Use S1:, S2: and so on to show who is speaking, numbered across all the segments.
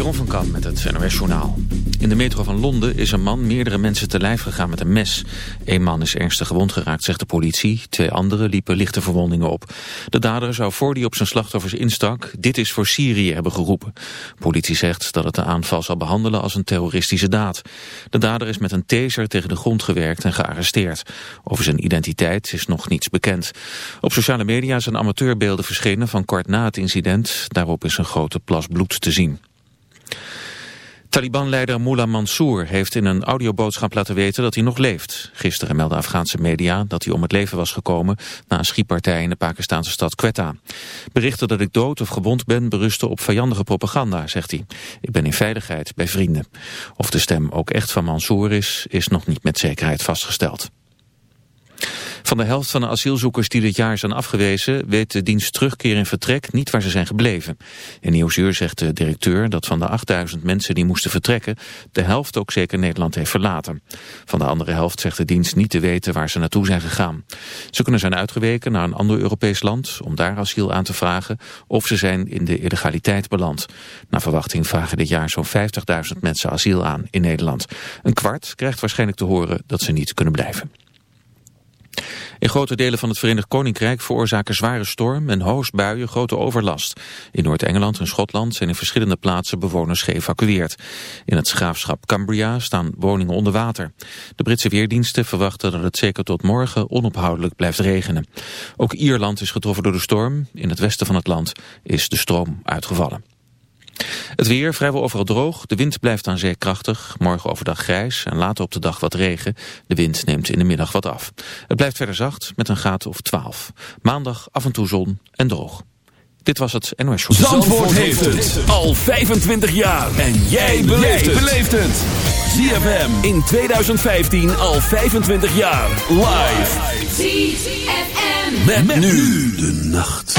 S1: Jeroen van Kamp met het NOS Journaal. In de metro van Londen is een man meerdere mensen te lijf gegaan met een mes. Eén man is ernstig gewond geraakt, zegt de politie. Twee anderen liepen lichte verwondingen op. De dader zou voor die op zijn slachtoffers instak... dit is voor Syrië hebben geroepen. Politie zegt dat het de aanval zal behandelen als een terroristische daad. De dader is met een taser tegen de grond gewerkt en gearresteerd. Over zijn identiteit is nog niets bekend. Op sociale media zijn amateurbeelden verschenen van kort na het incident. Daarop is een grote plas bloed te zien. Taliban-leider Mullah Mansour heeft in een audioboodschap laten weten dat hij nog leeft. Gisteren meldden Afghaanse media dat hij om het leven was gekomen na een schietpartij in de Pakistanse stad Quetta. Berichten dat ik dood of gewond ben berusten op vijandige propaganda, zegt hij. Ik ben in veiligheid bij vrienden. Of de stem ook echt van Mansour is, is nog niet met zekerheid vastgesteld. Van de helft van de asielzoekers die dit jaar zijn afgewezen... weet de dienst terugkeer in vertrek niet waar ze zijn gebleven. In Nieuwsuur zegt de directeur dat van de 8000 mensen die moesten vertrekken... de helft ook zeker Nederland heeft verlaten. Van de andere helft zegt de dienst niet te weten waar ze naartoe zijn gegaan. Ze kunnen zijn uitgeweken naar een ander Europees land... om daar asiel aan te vragen of ze zijn in de illegaliteit beland. Naar verwachting vragen dit jaar zo'n 50.000 mensen asiel aan in Nederland. Een kwart krijgt waarschijnlijk te horen dat ze niet kunnen blijven. In grote delen van het Verenigd Koninkrijk veroorzaken zware storm en hoosbuien grote overlast. In Noord-Engeland en Schotland zijn in verschillende plaatsen bewoners geëvacueerd. In het graafschap Cumbria staan woningen onder water. De Britse weerdiensten verwachten dat het zeker tot morgen onophoudelijk blijft regenen. Ook Ierland is getroffen door de storm. In het westen van het land is de stroom uitgevallen. Het weer vrijwel overal droog. De wind blijft aan zee krachtig. Morgen overdag grijs en later op de dag wat regen. De wind neemt in de middag wat af. Het blijft verder zacht met een graad of 12. Maandag af en toe zon en droog. Dit was het NOS Show.
S2: Zandvoort, Zandvoort heeft het al 25 jaar. En jij beleeft het. ZFM in 2015 al 25 jaar. Live. ZFM. Met, met nu de nacht.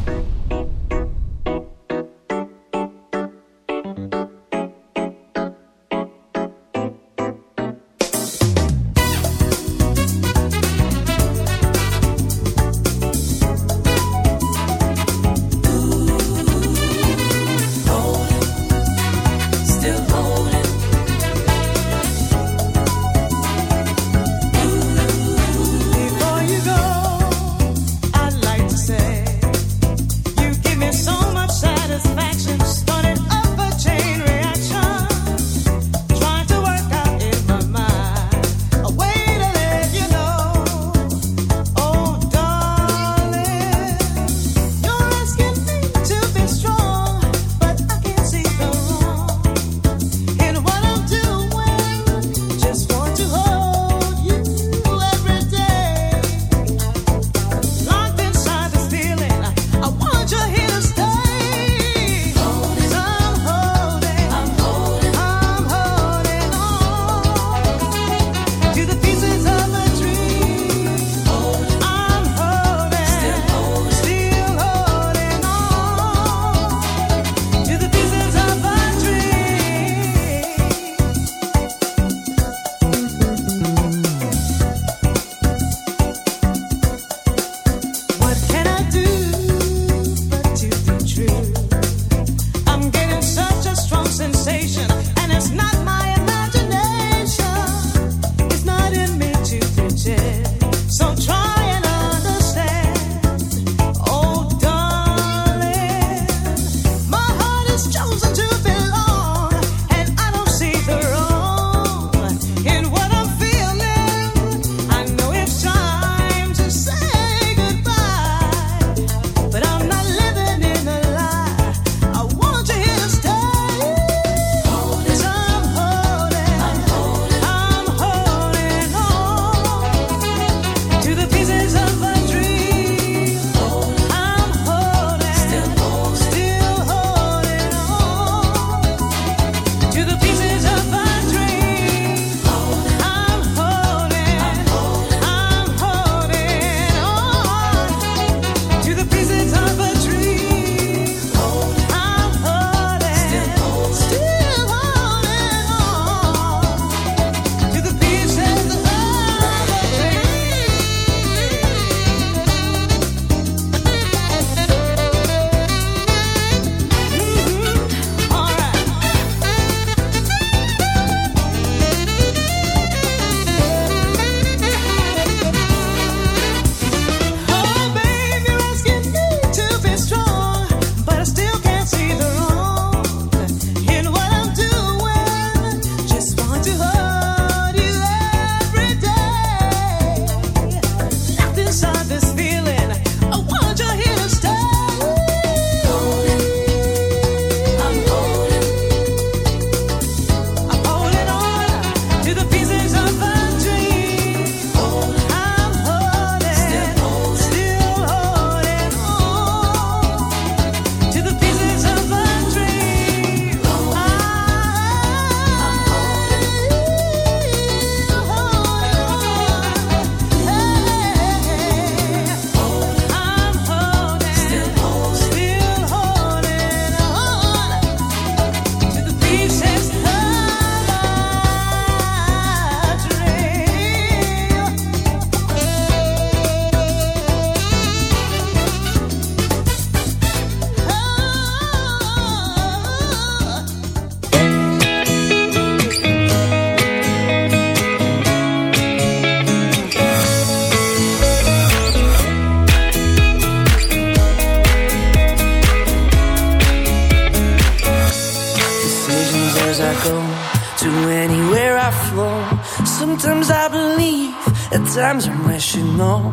S3: Sometimes I'm wishing, no,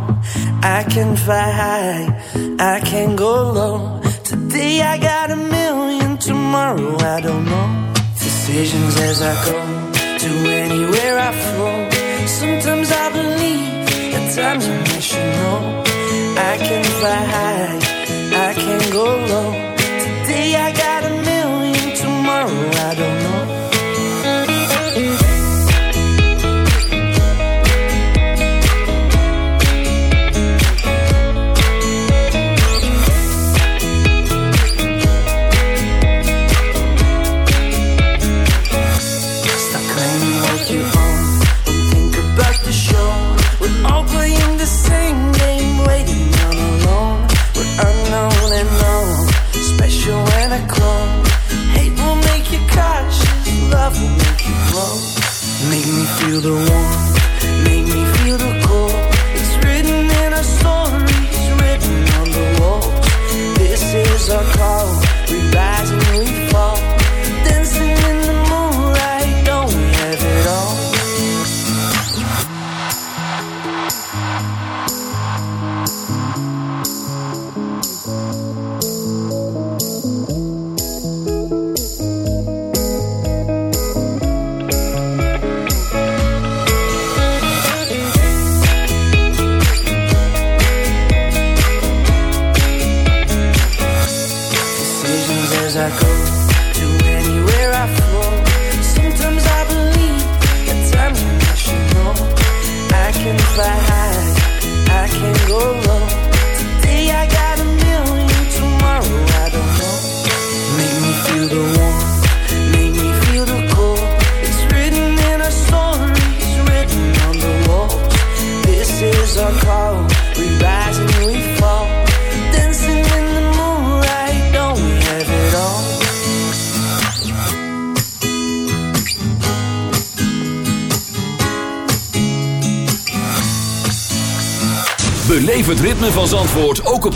S3: I can fly high, I can go low. Today I got a million, tomorrow I don't know. Decisions as I go. feel the
S4: one.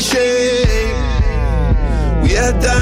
S3: shame. We
S5: are
S2: dying.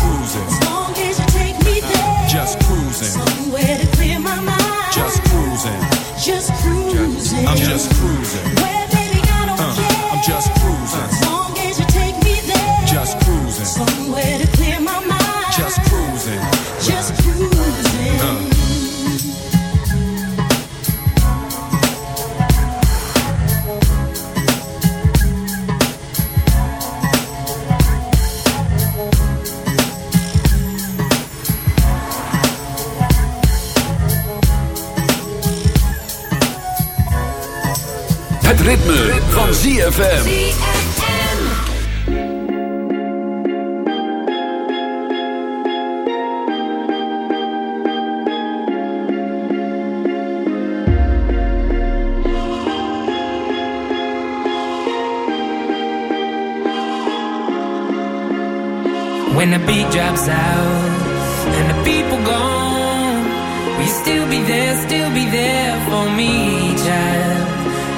S2: Het ritme, van ZFM.
S6: When the beat drops out and the people gone, will still be there, still be there for me, child?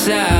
S5: inside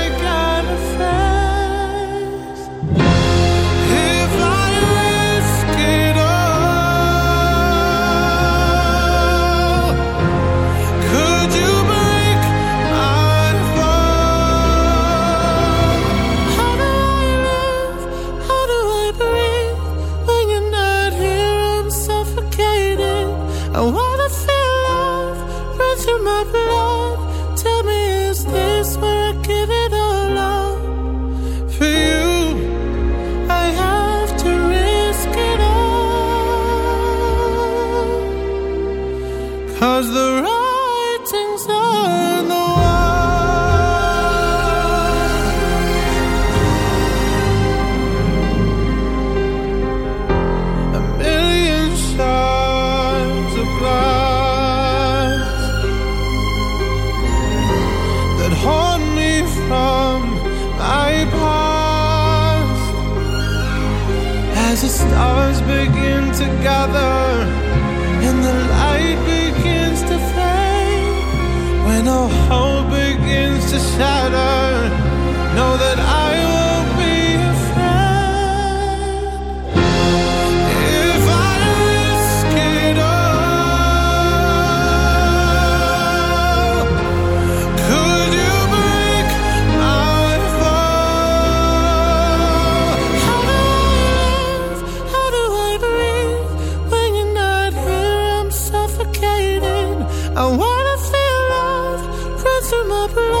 S7: I wanna feel love run through my blood.